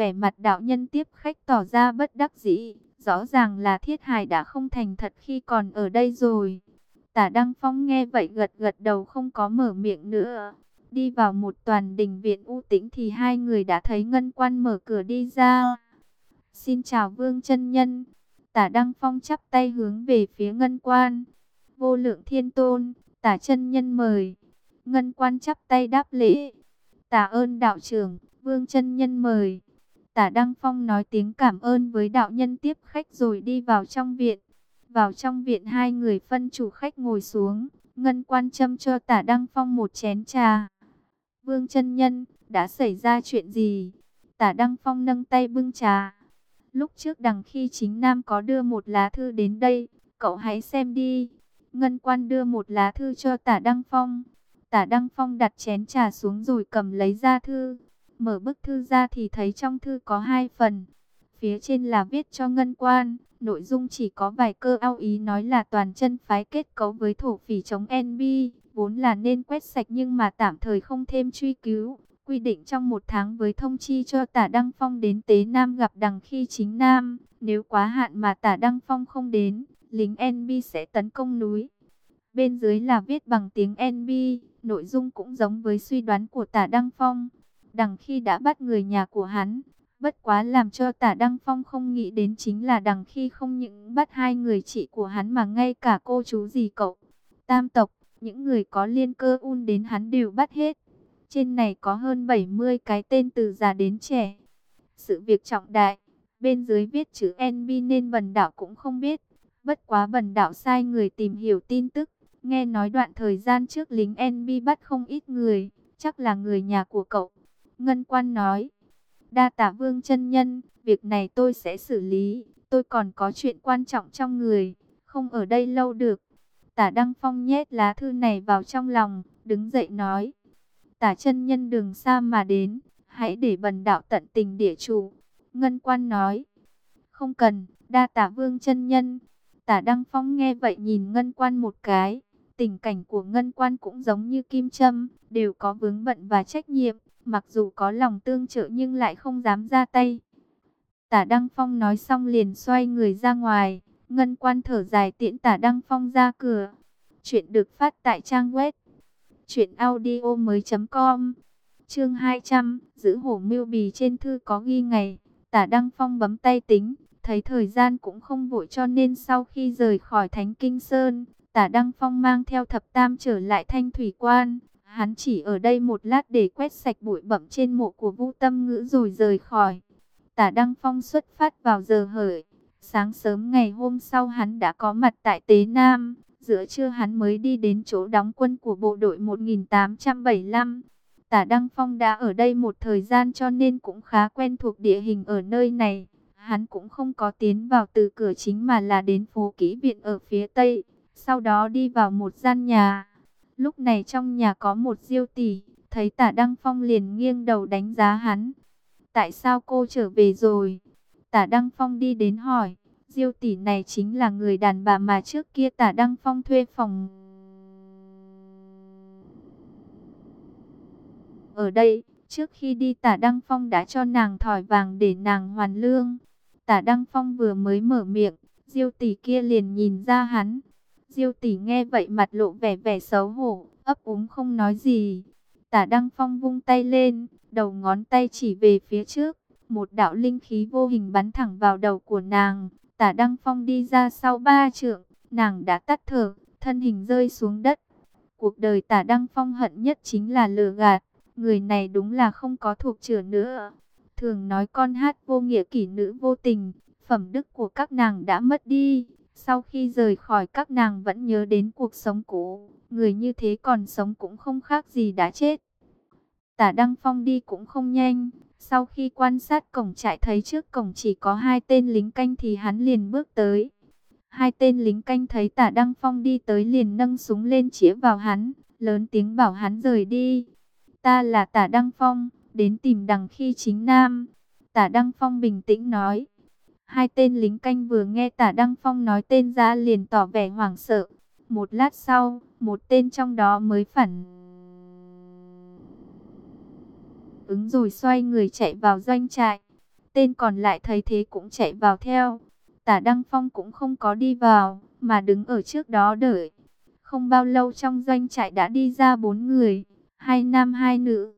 Speaker 1: Vẻ mặt đạo nhân tiếp khách tỏ ra bất đắc dĩ, rõ ràng là thiết hài đã không thành thật khi còn ở đây rồi. Tả Đăng Phong nghe vậy gật gật đầu không có mở miệng nữa. Đi vào một toàn đình viện u tĩnh thì hai người đã thấy ngân quan mở cửa đi ra. Xin chào Vương chân Nhân. Tả Đăng Phong chắp tay hướng về phía ngân quan. Vô lượng thiên tôn, tả chân nhân mời. Ngân quan chắp tay đáp lễ. Tả ơn đạo trưởng, Vương chân Nhân mời. Tả Đăng Phong nói tiếng cảm ơn với đạo nhân tiếp khách rồi đi vào trong viện. Vào trong viện hai người phân chủ khách ngồi xuống, ngân quan châm cho tả Đăng Phong một chén trà. Vương chân Nhân, đã xảy ra chuyện gì? Tả Đăng Phong nâng tay bưng trà. Lúc trước đằng khi chính Nam có đưa một lá thư đến đây, cậu hãy xem đi. Ngân quan đưa một lá thư cho tả Đăng Phong. Tả Đăng Phong đặt chén trà xuống rồi cầm lấy ra thư. Mở bức thư ra thì thấy trong thư có hai phần. Phía trên là viết cho ngân quan, nội dung chỉ có vài cơ ao ý nói là toàn chân phái kết cấu với thổ phỉ chống NB, vốn là nên quét sạch nhưng mà tạm thời không thêm truy cứu. Quy định trong một tháng với thông chi cho tả Đăng Phong đến Tế Nam gặp đằng khi chính Nam, nếu quá hạn mà tả Đăng Phong không đến, lính NB sẽ tấn công núi. Bên dưới là viết bằng tiếng NB, nội dung cũng giống với suy đoán của tả Đăng Phong. Đằng khi đã bắt người nhà của hắn, bất quá làm cho tả Đăng Phong không nghĩ đến chính là đằng khi không những bắt hai người chị của hắn mà ngay cả cô chú gì cậu. Tam tộc, những người có liên cơ un đến hắn đều bắt hết. Trên này có hơn 70 cái tên từ già đến trẻ. Sự việc trọng đại, bên dưới viết chữ NB nên bần đảo cũng không biết. Bất quá bần đảo sai người tìm hiểu tin tức. Nghe nói đoạn thời gian trước lính NB bắt không ít người, chắc là người nhà của cậu. Ngân quan nói, đa tả vương chân nhân, việc này tôi sẽ xử lý, tôi còn có chuyện quan trọng trong người, không ở đây lâu được. Tả Đăng Phong nhét lá thư này vào trong lòng, đứng dậy nói, tả chân nhân đường xa mà đến, hãy để bần đạo tận tình địa chủ. Ngân quan nói, không cần, đa tả vương chân nhân. Tả Đăng Phong nghe vậy nhìn ngân quan một cái, tình cảnh của ngân quan cũng giống như kim Trâm, đều có vướng bận và trách nhiệm, mặc dù có lòng tương trợ nhưng lại không dám ra tay. Tả Đăng Phong nói xong liền xoay người ra ngoài, ngân quan thở dài tiễn tả Đăng Phong ra cửa. Chuyện được phát tại trang web Chuyện audio mới com Chương 200 Giữ hổ mưu bì trên thư có ghi ngày Tả Đăng Phong bấm tay tính Thấy thời gian cũng không vội cho nên sau khi rời khỏi Thánh Kinh Sơn Tả Đăng Phong mang theo thập tam trở lại thanh thủy quan Hắn chỉ ở đây một lát để quét sạch bụi bẩm trên mộ của Vu Tâm Ngữ rồi rời khỏi. Tả Đăng Phong xuất phát vào giờ hởi. Sáng sớm ngày hôm sau hắn đã có mặt tại Tế Nam. Giữa trưa hắn mới đi đến chỗ đóng quân của bộ đội 1875. Tả Đăng Phong đã ở đây một thời gian cho nên cũng khá quen thuộc địa hình ở nơi này. Hắn cũng không có tiến vào từ cửa chính mà là đến phố kỹ viện ở phía tây. Sau đó đi vào một gian nhà. Lúc này trong nhà có một diêu tỷ, thấy tả Đăng Phong liền nghiêng đầu đánh giá hắn. Tại sao cô trở về rồi? Tả Đăng Phong đi đến hỏi. Diêu tỷ này chính là người đàn bà mà trước kia tả Đăng Phong thuê phòng. Ở đây, trước khi đi tả Đăng Phong đã cho nàng thỏi vàng để nàng hoàn lương. Tả Đăng Phong vừa mới mở miệng, Diêu tỷ kia liền nhìn ra hắn. Diêu tỷ nghe vậy mặt lộ vẻ vẻ xấu hổ, ấp úng không nói gì. Tả Đăng Phong vung tay lên, đầu ngón tay chỉ về phía trước. Một đạo linh khí vô hình bắn thẳng vào đầu của nàng. Tả Đăng Phong đi ra sau ba trượng, nàng đã tắt thở, thân hình rơi xuống đất. Cuộc đời tả Đăng Phong hận nhất chính là lừa gạt. Người này đúng là không có thuộc chửa nữa. Thường nói con hát vô nghĩa kỷ nữ vô tình, phẩm đức của các nàng đã mất đi. Sau khi rời khỏi các nàng vẫn nhớ đến cuộc sống cũ, người như thế còn sống cũng không khác gì đã chết. Tả Đăng Phong đi cũng không nhanh, sau khi quan sát cổng trại thấy trước cổng chỉ có hai tên lính canh thì hắn liền bước tới. Hai tên lính canh thấy tả Đăng Phong đi tới liền nâng súng lên chĩa vào hắn, lớn tiếng bảo hắn rời đi. Ta là tả Đăng Phong, đến tìm đằng khi chính nam. Tả Đăng Phong bình tĩnh nói, Hai tên lính canh vừa nghe tả Đăng Phong nói tên ra liền tỏ vẻ hoảng sợ. Một lát sau, một tên trong đó mới phản ứng rồi xoay người chạy vào doanh trại. Tên còn lại thấy thế cũng chạy vào theo. Tả Đăng Phong cũng không có đi vào, mà đứng ở trước đó đợi. Không bao lâu trong doanh trại đã đi ra bốn người, hai nam hai nữ.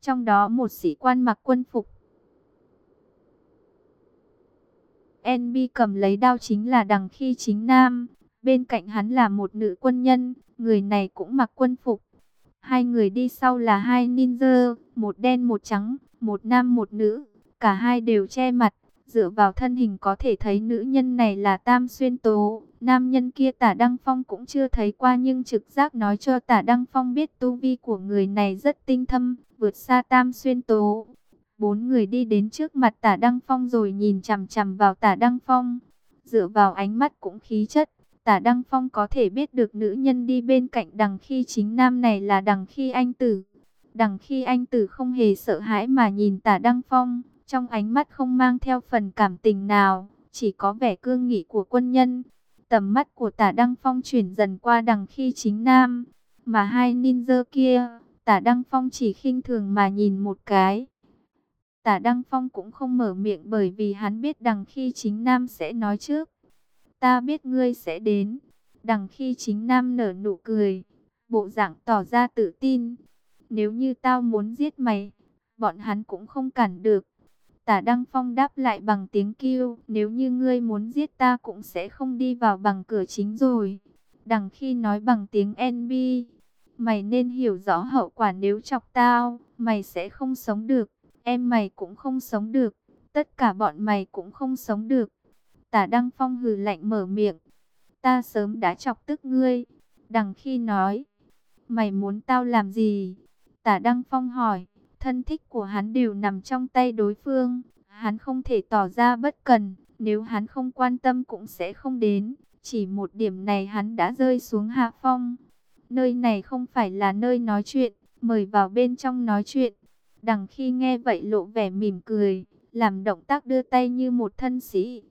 Speaker 1: Trong đó một sĩ quan mặc quân phục NB cầm lấy đao chính là đằng khi chính nam. Bên cạnh hắn là một nữ quân nhân, người này cũng mặc quân phục. Hai người đi sau là hai ninja, một đen một trắng, một nam một nữ. Cả hai đều che mặt, dựa vào thân hình có thể thấy nữ nhân này là Tam Xuyên Tố. Nam nhân kia tả Đăng Phong cũng chưa thấy qua nhưng trực giác nói cho tả Đăng Phong biết tu vi của người này rất tinh thâm, vượt xa Tam Xuyên Tố. Bốn người đi đến trước mặt tả Đăng Phong rồi nhìn chằm chằm vào tả Đăng Phong. Dựa vào ánh mắt cũng khí chất, tả Đăng Phong có thể biết được nữ nhân đi bên cạnh đằng khi chính nam này là đằng khi anh tử. Đằng khi anh tử không hề sợ hãi mà nhìn tả Đăng Phong, trong ánh mắt không mang theo phần cảm tình nào, chỉ có vẻ cương nghị của quân nhân. Tầm mắt của tả Đăng Phong chuyển dần qua đằng khi chính nam, mà hai ninja kia, tả Đăng Phong chỉ khinh thường mà nhìn một cái. Tả Đăng Phong cũng không mở miệng bởi vì hắn biết đằng khi chính nam sẽ nói trước. Ta biết ngươi sẽ đến. Đằng khi chính nam nở nụ cười, bộ dạng tỏ ra tự tin. Nếu như tao muốn giết mày, bọn hắn cũng không cản được. Tả Đăng Phong đáp lại bằng tiếng kêu, nếu như ngươi muốn giết ta cũng sẽ không đi vào bằng cửa chính rồi. Đằng khi nói bằng tiếng NB, mày nên hiểu rõ hậu quả nếu chọc tao, mày sẽ không sống được, em mày cũng không sống được, tất cả bọn mày cũng không sống được. Tả Đăng Phong hừ lạnh mở miệng, ta sớm đã chọc tức ngươi. Đằng khi nói, mày muốn tao làm gì? Tả Đăng Phong hỏi, thân thích của hắn đều nằm trong tay đối phương. Hắn không thể tỏ ra bất cần, nếu hắn không quan tâm cũng sẽ không đến. Chỉ một điểm này hắn đã rơi xuống hạ phong. Nơi này không phải là nơi nói chuyện, mời vào bên trong nói chuyện. Đằng khi nghe vậy lộ vẻ mỉm cười, làm động tác đưa tay như một thân sĩ.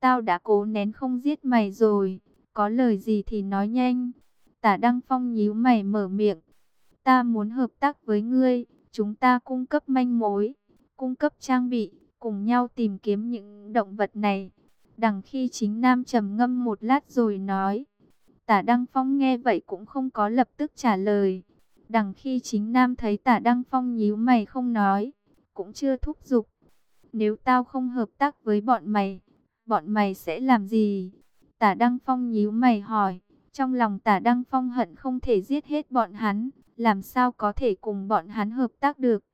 Speaker 1: Tao đã cố nén không giết mày rồi, có lời gì thì nói nhanh. Tả Đăng Phong nhíu mày mở miệng. Ta muốn hợp tác với ngươi, chúng ta cung cấp manh mối, cung cấp trang bị, cùng nhau tìm kiếm những động vật này. Đằng khi chính Nam trầm ngâm một lát rồi nói. Tả Đăng Phong nghe vậy cũng không có lập tức trả lời. Đằng khi chính Nam thấy tả Đăng Phong nhíu mày không nói, cũng chưa thúc giục. Nếu tao không hợp tác với bọn mày, bọn mày sẽ làm gì? Tả Đăng Phong nhíu mày hỏi. Trong lòng tả Đăng Phong hận không thể giết hết bọn hắn, làm sao có thể cùng bọn hắn hợp tác được.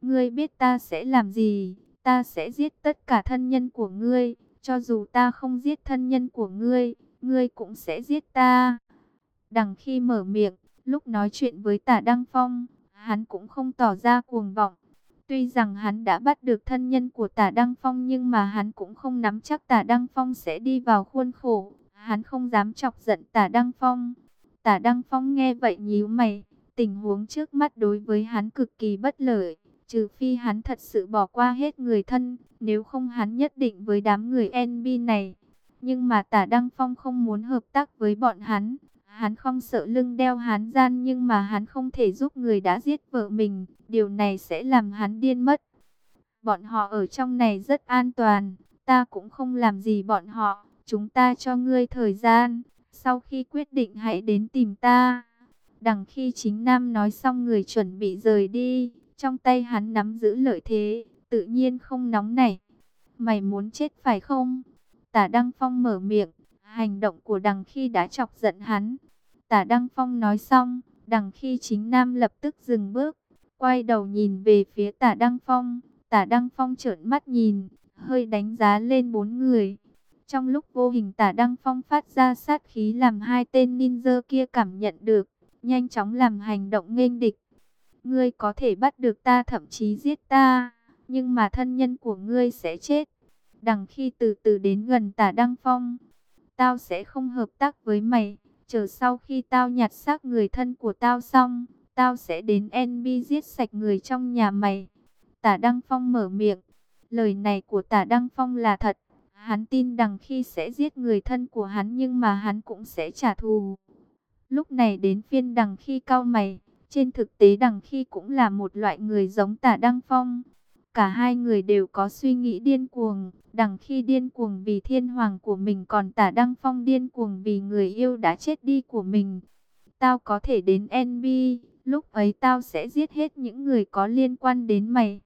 Speaker 1: Ngươi biết ta sẽ làm gì, ta sẽ giết tất cả thân nhân của ngươi, cho dù ta không giết thân nhân của ngươi, ngươi cũng sẽ giết ta. Đằng khi mở miệng, lúc nói chuyện với tả Đăng Phong, hắn cũng không tỏ ra cuồng vọng. Tuy rằng hắn đã bắt được thân nhân của tả Đăng Phong nhưng mà hắn cũng không nắm chắc tả Đăng Phong sẽ đi vào khuôn khổ. Hắn không dám chọc giận tả Đăng Phong. Tả Đăng Phong nghe vậy nhíu mày. Tình huống trước mắt đối với hắn cực kỳ bất lợi. Trừ phi hắn thật sự bỏ qua hết người thân. Nếu không hắn nhất định với đám người NB này. Nhưng mà tả Đăng Phong không muốn hợp tác với bọn hắn. Hắn không sợ lưng đeo hắn gian nhưng mà hắn không thể giúp người đã giết vợ mình. Điều này sẽ làm hắn điên mất. Bọn họ ở trong này rất an toàn. Ta cũng không làm gì bọn họ. Chúng ta cho ngươi thời gian. Sau khi quyết định hãy đến tìm ta. Đằng khi chính Nam nói xong người chuẩn bị rời đi. Trong tay hắn nắm giữ lợi thế. Tự nhiên không nóng nảy. Mày muốn chết phải không? Tả Đăng Phong mở miệng. Hành động của đằng khi đã chọc giận hắn. Tả Đăng Phong nói xong. Đằng khi chính Nam lập tức dừng bước. Quay đầu nhìn về phía tả Đăng Phong. Tả Đăng Phong trợn mắt nhìn. Hơi đánh giá lên bốn người. Trong lúc vô hình tả Đăng Phong phát ra sát khí làm hai tên ninja kia cảm nhận được, nhanh chóng làm hành động nghênh địch. Ngươi có thể bắt được ta thậm chí giết ta, nhưng mà thân nhân của ngươi sẽ chết. Đằng khi từ từ đến gần tả Đăng Phong, tao sẽ không hợp tác với mày. Chờ sau khi tao nhặt xác người thân của tao xong, tao sẽ đến NB giết sạch người trong nhà mày. Tả Đăng Phong mở miệng. Lời này của tả Đăng Phong là thật. Hắn tin đằng khi sẽ giết người thân của hắn nhưng mà hắn cũng sẽ trả thù. Lúc này đến phiên đằng khi cao mày, trên thực tế đằng khi cũng là một loại người giống tả Đăng Phong. Cả hai người đều có suy nghĩ điên cuồng, đằng khi điên cuồng vì thiên hoàng của mình còn tả Đăng Phong điên cuồng vì người yêu đã chết đi của mình. Tao có thể đến NB, lúc ấy tao sẽ giết hết những người có liên quan đến mày.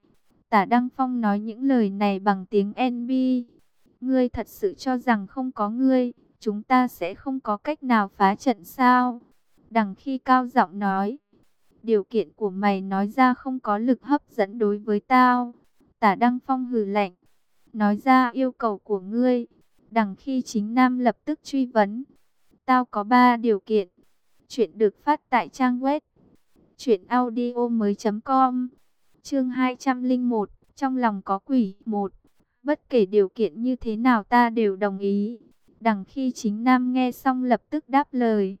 Speaker 1: Tả Đăng Phong nói những lời này bằng tiếng NB. Ngươi thật sự cho rằng không có ngươi, chúng ta sẽ không có cách nào phá trận sao? Đằng khi cao giọng nói, điều kiện của mày nói ra không có lực hấp dẫn đối với tao. Tả Đăng Phong hừ lạnh, nói ra yêu cầu của ngươi. Đằng khi chính Nam lập tức truy vấn, tao có ba điều kiện. Chuyện được phát tại trang web chuyện audio mới.com Chương 201 trong lòng có quỷ. Một, bất kể điều kiện như thế nào ta đều đồng ý. Đằng khi chính Nam nghe xong lập tức đáp lời.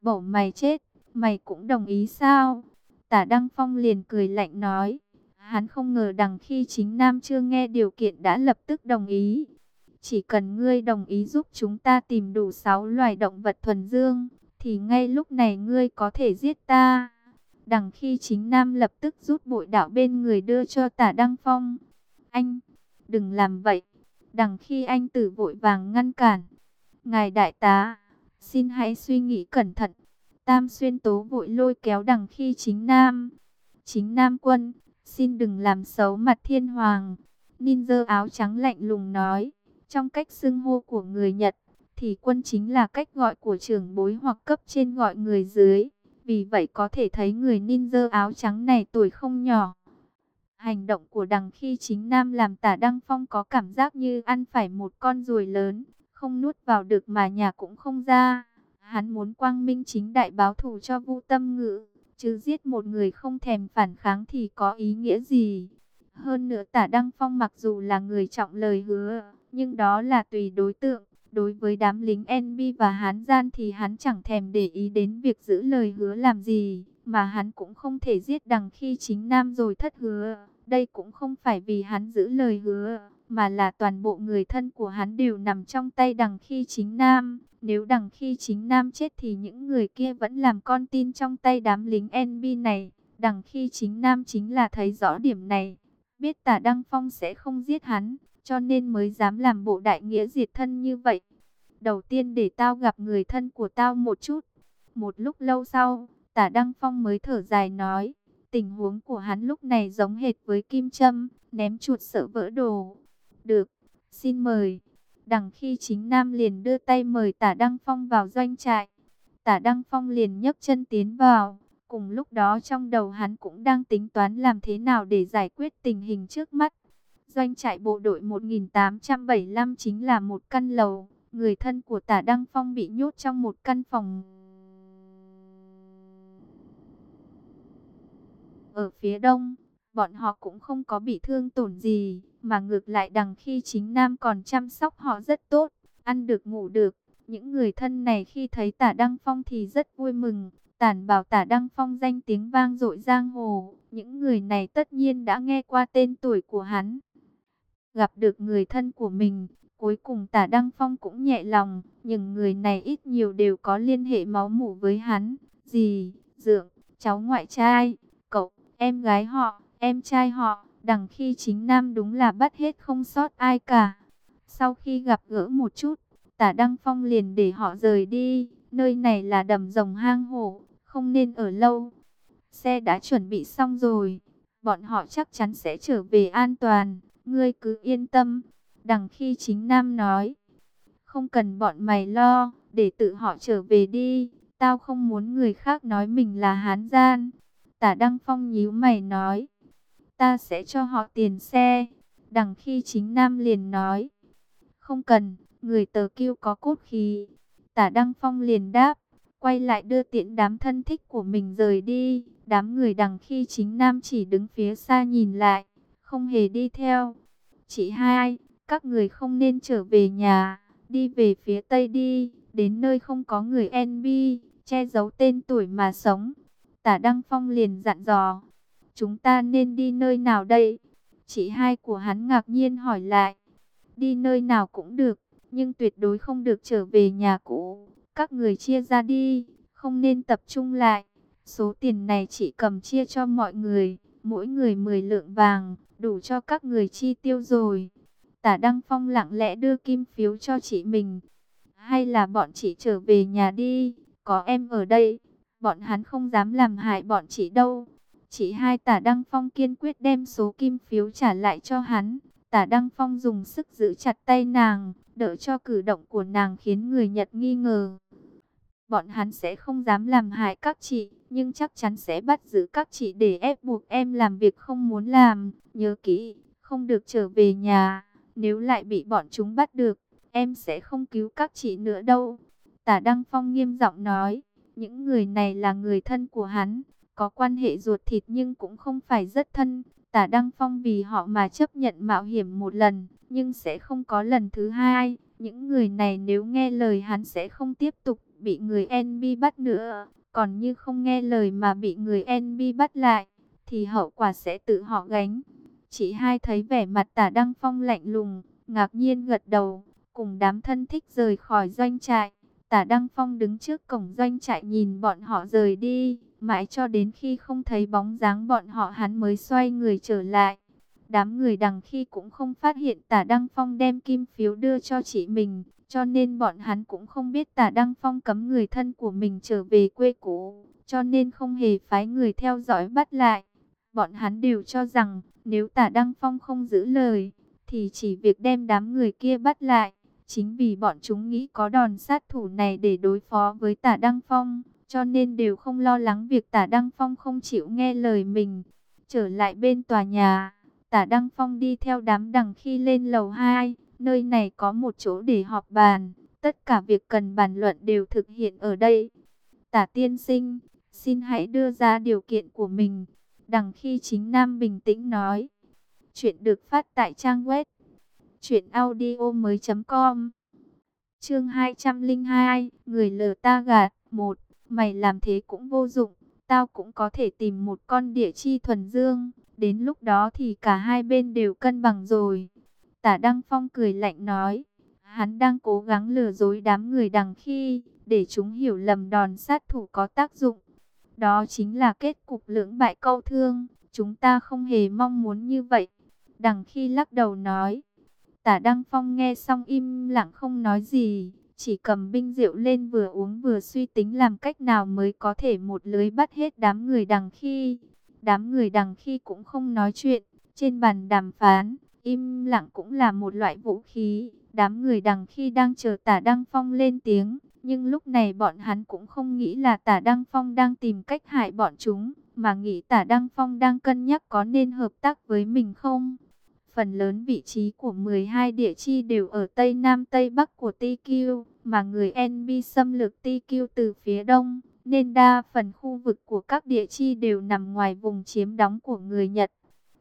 Speaker 1: Bổ mày chết, mày cũng đồng ý sao? Tả Đăng Phong liền cười lạnh nói. Hắn không ngờ đằng khi chính Nam chưa nghe điều kiện đã lập tức đồng ý. Chỉ cần ngươi đồng ý giúp chúng ta tìm đủ 6 loài động vật thuần dương, thì ngay lúc này ngươi có thể giết ta. Đằng khi chính Nam lập tức rút bội đạo bên người đưa cho tả Đăng Phong. Anh, đừng làm vậy. Đằng khi anh tử vội vàng ngăn cản. Ngài đại tá, xin hãy suy nghĩ cẩn thận. Tam xuyên tố vội lôi kéo đằng khi chính Nam. Chính Nam quân, xin đừng làm xấu mặt thiên hoàng. Ninja áo trắng lạnh lùng nói. Trong cách xưng hô của người Nhật, thì quân chính là cách gọi của trưởng bối hoặc cấp trên gọi người dưới. Vì vậy có thể thấy người ninja áo trắng này tuổi không nhỏ. Hành động của đằng khi chính nam làm tả Đăng Phong có cảm giác như ăn phải một con ruồi lớn, không nuốt vào được mà nhà cũng không ra. Hắn muốn quang minh chính đại báo thù cho vu tâm ngữ, chứ giết một người không thèm phản kháng thì có ý nghĩa gì. Hơn nữa tả Đăng Phong mặc dù là người trọng lời hứa, nhưng đó là tùy đối tượng. Đối với đám lính NB và Hán Gian thì hắn chẳng thèm để ý đến việc giữ lời hứa làm gì, mà hắn cũng không thể giết đằng khi chính Nam rồi thất hứa. Đây cũng không phải vì hắn giữ lời hứa, mà là toàn bộ người thân của hắn đều nằm trong tay đằng khi chính Nam. Nếu đằng khi chính Nam chết thì những người kia vẫn làm con tin trong tay đám lính NB này. Đằng khi chính Nam chính là thấy rõ điểm này, biết tả Đăng Phong sẽ không giết hắn cho nên mới dám làm bộ đại nghĩa diệt thân như vậy. Đầu tiên để tao gặp người thân của tao một chút. Một lúc lâu sau, tả Đăng Phong mới thở dài nói, tình huống của hắn lúc này giống hệt với Kim Trâm, ném chuột sợ vỡ đồ. Được, xin mời. Đằng khi chính Nam liền đưa tay mời tả Đăng Phong vào doanh trại. Tả Đăng Phong liền nhấc chân tiến vào. Cùng lúc đó trong đầu hắn cũng đang tính toán làm thế nào để giải quyết tình hình trước mắt. Doanh trại bộ đội 1875 chính là một căn lầu. Người thân của tả Đăng Phong bị nhốt trong một căn phòng. Ở phía đông, bọn họ cũng không có bị thương tổn gì. Mà ngược lại đằng khi chính Nam còn chăm sóc họ rất tốt. Ăn được ngủ được. Những người thân này khi thấy tả Đăng Phong thì rất vui mừng. Tản bảo tả Đăng Phong danh tiếng vang dội giang hồ. Những người này tất nhiên đã nghe qua tên tuổi của hắn gặp được người thân của mình. Cuối cùng tả Đăng Phong cũng nhẹ lòng, nhưng người này ít nhiều đều có liên hệ máu mủ với hắn. gì dượng, cháu ngoại trai, cậu, em gái họ, em trai họ, đằng khi chính nam đúng là bắt hết không sót ai cả. Sau khi gặp gỡ một chút, tả Đăng Phong liền để họ rời đi, nơi này là đầm rồng hang hổ, không nên ở lâu. Xe đã chuẩn bị xong rồi, bọn họ chắc chắn sẽ trở về an toàn. Ngươi cứ yên tâm. Đằng khi chính Nam nói. Không cần bọn mày lo. Để tự họ trở về đi. Tao không muốn người khác nói mình là hán gian. Tả Đăng Phong nhíu mày nói. Ta sẽ cho họ tiền xe. Đằng khi chính Nam liền nói. Không cần. Người tờ kêu có cốt khí. Tả Đăng Phong liền đáp. Quay lại đưa tiện đám thân thích của mình rời đi. Đám người đằng khi chính Nam chỉ đứng phía xa nhìn lại không hề đi theo. Chị hai, các người không nên trở về nhà, đi về phía tây đi, đến nơi không có người NB, che giấu tên tuổi mà sống. Tả Đăng Phong liền dặn dò, chúng ta nên đi nơi nào đây? Chị hai của hắn ngạc nhiên hỏi lại, đi nơi nào cũng được, nhưng tuyệt đối không được trở về nhà cũ. Các người chia ra đi, không nên tập trung lại. Số tiền này chị cầm chia cho mọi người, mỗi người 10 lượng vàng đủ cho các người chi tiêu rồi. Tả Đăng Phong lặng lẽ đưa kim phiếu cho chị mình. Hay là bọn chị trở về nhà đi, có em ở đây, bọn hắn không dám làm hại bọn chị đâu. Chị hai tả Đăng Phong kiên quyết đem số kim phiếu trả lại cho hắn. Tả Đăng Phong dùng sức giữ chặt tay nàng, đỡ cho cử động của nàng khiến người Nhật nghi ngờ. Bọn hắn sẽ không dám làm hại các chị, nhưng chắc chắn sẽ bắt giữ các chị để ép buộc em làm việc không muốn làm. Nhớ kỹ, không được trở về nhà, nếu lại bị bọn chúng bắt được, em sẽ không cứu các chị nữa đâu. Tả Đăng Phong nghiêm giọng nói, những người này là người thân của hắn, có quan hệ ruột thịt nhưng cũng không phải rất thân. Tả Đăng Phong vì họ mà chấp nhận mạo hiểm một lần, nhưng sẽ không có lần thứ hai. Những người này nếu nghe lời hắn sẽ không tiếp tục bị người NB bắt nữa. Còn như không nghe lời mà bị người NB bắt lại, thì hậu quả sẽ tự họ gánh. Chị hai thấy vẻ mặt tả Đăng Phong lạnh lùng, ngạc nhiên gật đầu, cùng đám thân thích rời khỏi doanh trại. Tả Đăng Phong đứng trước cổng doanh trại nhìn bọn họ rời đi, mãi cho đến khi không thấy bóng dáng bọn họ hắn mới xoay người trở lại. Đám người đằng khi cũng không phát hiện tả Đăng Phong đem kim phiếu đưa cho chị mình, cho nên bọn hắn cũng không biết tả Đăng Phong cấm người thân của mình trở về quê cũ, cho nên không hề phái người theo dõi bắt lại. Bọn hắn đều cho rằng nếu tả Đăng Phong không giữ lời, thì chỉ việc đem đám người kia bắt lại. Chính vì bọn chúng nghĩ có đòn sát thủ này để đối phó với tả Đăng Phong, cho nên đều không lo lắng việc tả Đăng Phong không chịu nghe lời mình. Trở lại bên tòa nhà, tả Đăng Phong đi theo đám đằng khi lên lầu 2, nơi này có một chỗ để họp bàn. Tất cả việc cần bàn luận đều thực hiện ở đây. Tả tiên sinh, xin hãy đưa ra điều kiện của mình. Đằng khi chính Nam bình tĩnh nói. Chuyện được phát tại trang web truyệnaudiomoi.com. Chương 202, người lờ ta gạt, một, mày làm thế cũng vô dụng, tao cũng có thể tìm một con địa chi thuần dương, đến lúc đó thì cả hai bên đều cân bằng rồi. Tả Đăng Phong cười lạnh nói, hắn đang cố gắng lừa dối đám người đằng khi, để chúng hiểu lầm đòn sát thủ có tác dụng. Đó chính là kết cục lưỡng bại câu thương, chúng ta không hề mong muốn như vậy. Đằng khi lắc đầu nói, tả Đăng Phong nghe xong im lặng không nói gì, chỉ cầm binh rượu lên vừa uống vừa suy tính làm cách nào mới có thể một lưới bắt hết đám người đằng khi. Đám người đằng khi cũng không nói chuyện, trên bàn đàm phán, im lặng cũng là một loại vũ khí. Đám người đằng khi đang chờ tả Đăng Phong lên tiếng, nhưng lúc này bọn hắn cũng không nghĩ là tả Đăng Phong đang tìm cách hại bọn chúng, mà nghĩ tả Đăng Phong đang cân nhắc có nên hợp tác với mình không. Phần lớn vị trí của 12 địa chi đều ở Tây Nam Tây Bắc của TQ, mà người NB xâm lược TQ từ phía đông, nên đa phần khu vực của các địa chi đều nằm ngoài vùng chiếm đóng của người Nhật.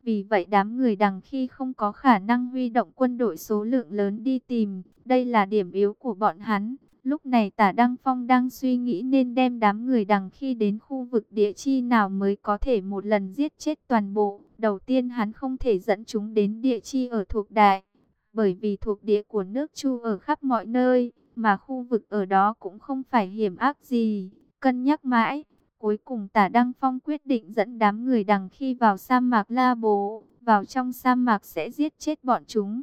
Speaker 1: Vì vậy đám người đằng khi không có khả năng huy động quân đội số lượng lớn đi tìm, đây là điểm yếu của bọn hắn. Lúc này tả Đăng Phong đang suy nghĩ nên đem đám người đằng khi đến khu vực địa chi nào mới có thể một lần giết chết toàn bộ. Đầu tiên hắn không thể dẫn chúng đến địa chi ở thuộc đại, bởi vì thuộc địa của nước Chu ở khắp mọi nơi, mà khu vực ở đó cũng không phải hiểm ác gì. Cân nhắc mãi, cuối cùng tả Đăng Phong quyết định dẫn đám người đằng khi vào sa mạc La Bố, vào trong sa mạc sẽ giết chết bọn chúng.